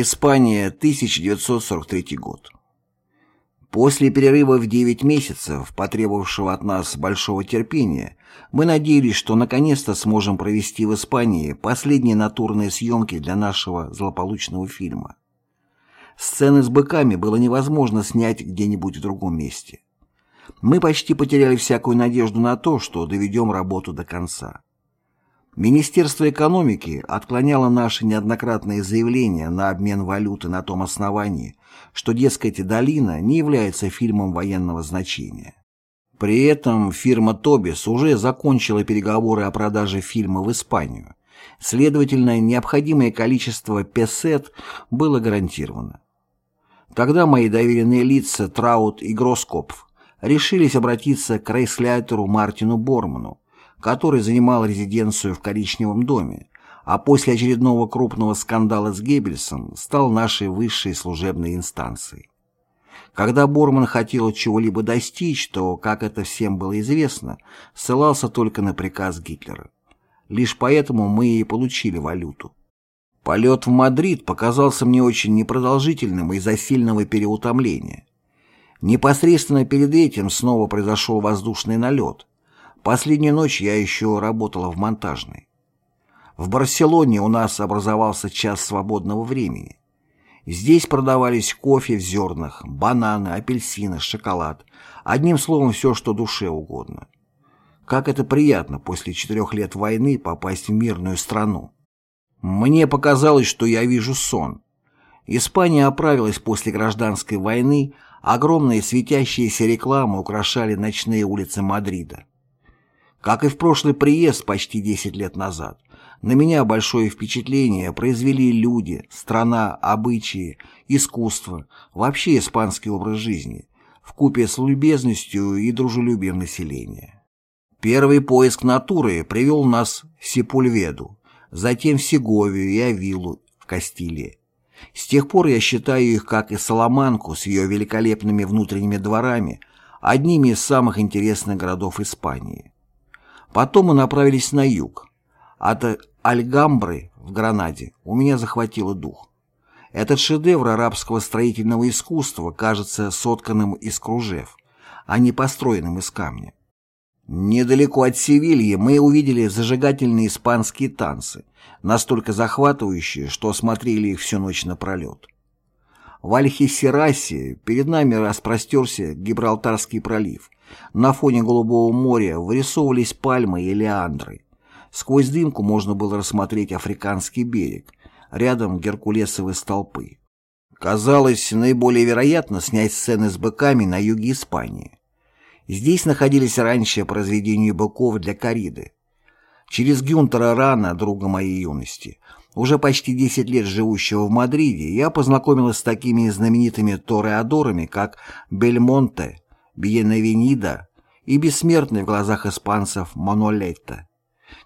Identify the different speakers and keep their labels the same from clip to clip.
Speaker 1: Испания, 1943 год. После перерыва в 9 месяцев, потребовавшего от нас большого терпения, мы надеялись, что наконец-то сможем провести в Испании последние натурные съемки для нашего злополучного фильма. Сцены с быками было невозможно снять где-нибудь в другом месте. Мы почти потеряли всякую надежду на то, что доведем работу до конца. Министерство экономики отклоняло наши неоднократные заявления на обмен валюты на том основании, что, дескать, «Долина» не является фильмом военного значения. При этом фирма «Тобис» уже закончила переговоры о продаже фильма в Испанию. Следовательно, необходимое количество песет было гарантировано. Тогда мои доверенные лица Траут и Гроскопф решились обратиться к рейсляйтеру Мартину Борману, который занимал резиденцию в Коричневом доме, а после очередного крупного скандала с Геббельсом стал нашей высшей служебной инстанцией. Когда Борман хотел чего-либо достичь, то, как это всем было известно, ссылался только на приказ Гитлера. Лишь поэтому мы и получили валюту. Полет в Мадрид показался мне очень непродолжительным из-за сильного переутомления. Непосредственно перед этим снова произошел воздушный налет. Последнюю ночь я еще работала в монтажной. В Барселоне у нас образовался час свободного времени. Здесь продавались кофе в зернах, бананы, апельсины, шоколад. Одним словом, все, что душе угодно. Как это приятно после четырех лет войны попасть в мирную страну. Мне показалось, что я вижу сон. Испания оправилась после гражданской войны, огромные светящиеся рекламы украшали ночные улицы Мадрида. Как и в прошлый приезд почти 10 лет назад, на меня большое впечатление произвели люди, страна, обычаи, искусство, вообще испанский образ жизни, вкупе с любезностью и дружелюбием населения. Первый поиск натуры привел нас в Сепульведу, затем в Сеговию и Авилу в Кастилии. С тех пор я считаю их, как и Саламанку с ее великолепными внутренними дворами, одними из самых интересных городов Испании. Потом мы направились на юг. От Альгамбры в Гранаде у меня захватило дух. Этот шедевр арабского строительного искусства кажется сотканным из кружев, а не построенным из камня. Недалеко от Севильи мы увидели зажигательные испанские танцы, настолько захватывающие, что смотрели их всю ночь напролет. В Альхисерасе перед нами распростерся Гибралтарский пролив. На фоне Голубого моря вырисовывались пальмы и леандры. Сквозь дымку можно было рассмотреть африканский берег, рядом геркулесовые столпы. Казалось, наиболее вероятно снять сцены с быками на юге Испании. Здесь находились раньше произведения быков для кориды. Через Гюнтера Рана, друга моей юности, уже почти 10 лет живущего в Мадриде, я познакомилась с такими знаменитыми тореадорами, как Бельмонте, Бьенавенида и бессмертный в глазах испанцев Манолетто,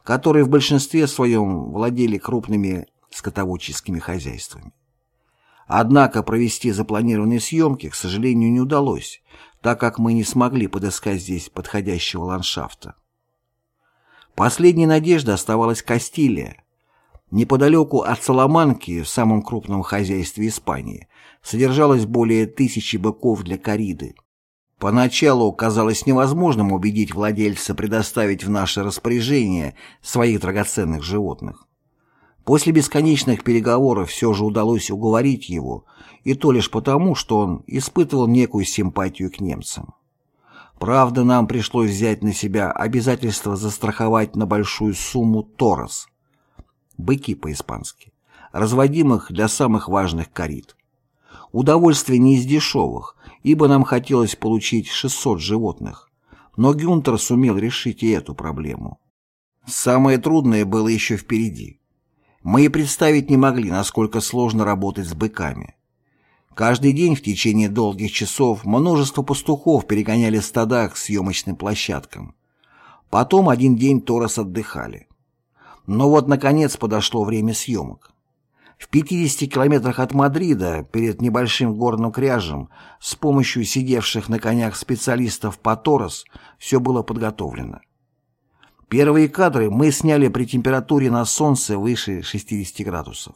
Speaker 1: которые в большинстве своем владели крупными скотоводческими хозяйствами. Однако провести запланированные съемки, к сожалению, не удалось, так как мы не смогли подыскать здесь подходящего ландшафта. Последней надеждой оставалась Кастилия. Неподалеку от Саламанки, в самом крупном хозяйстве Испании, содержалось более тысячи быков для кориды. Поначалу казалось невозможным убедить владельца предоставить в наше распоряжение своих драгоценных животных. После бесконечных переговоров все же удалось уговорить его, и то лишь потому, что он испытывал некую симпатию к немцам. Правда, нам пришлось взять на себя обязательство застраховать на большую сумму торос, быки по-испански, разводимых для самых важных корид. Удовольствие не из дешевых, ибо нам хотелось получить 600 животных, но Гюнтер сумел решить и эту проблему. Самое трудное было еще впереди. Мы и представить не могли, насколько сложно работать с быками. Каждый день в течение долгих часов множество пастухов перегоняли стада к съемочным площадкам. Потом один день Торос отдыхали. Но вот, наконец, подошло время съемок. В 50 километрах от Мадрида, перед небольшим горным кряжем, с помощью сидевших на конях специалистов по Торос, все было подготовлено. Первые кадры мы сняли при температуре на солнце выше 60 градусов.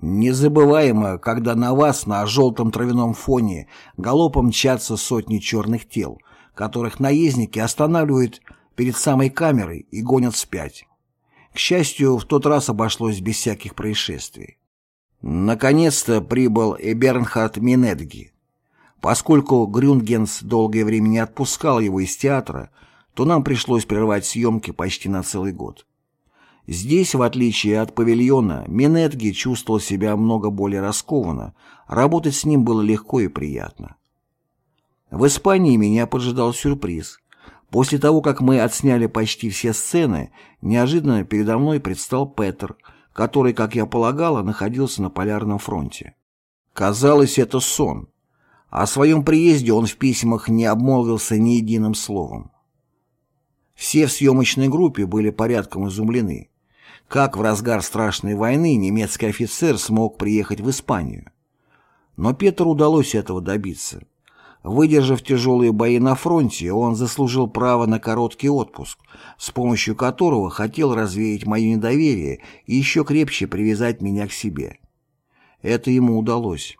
Speaker 1: Незабываемо, когда на вас на желтом травяном фоне галопом мчатся сотни черных тел, которых наездники останавливают перед самой камерой и гонят вспять. К счастью, в тот раз обошлось без всяких происшествий. Наконец-то прибыл и Бернхард Минедги. Поскольку Грюнгенс долгое время не отпускал его из театра, то нам пришлось прервать съемки почти на целый год. Здесь, в отличие от павильона, Минетги чувствовал себя много более раскованно, работать с ним было легко и приятно. В Испании меня поджидал сюрприз. После того, как мы отсняли почти все сцены, неожиданно передо мной предстал Петер, который, как я полагала, находился на Полярном фронте. Казалось, это сон. О своем приезде он в письмах не обмолвился ни единым словом. Все в съемочной группе были порядком изумлены. Как в разгар страшной войны немецкий офицер смог приехать в Испанию? Но Петру удалось этого добиться. Выдержав тяжелые бои на фронте, он заслужил право на короткий отпуск, с помощью которого хотел развеять мое недоверие и еще крепче привязать меня к себе. Это ему удалось.